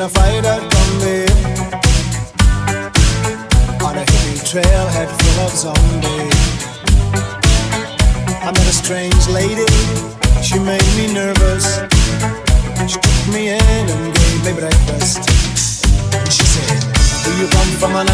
in a fighter come on a hippie trailhead full of zombies. I met a strange lady, she made me nervous. She took me in and gave me breakfast. And she said, Do you come from a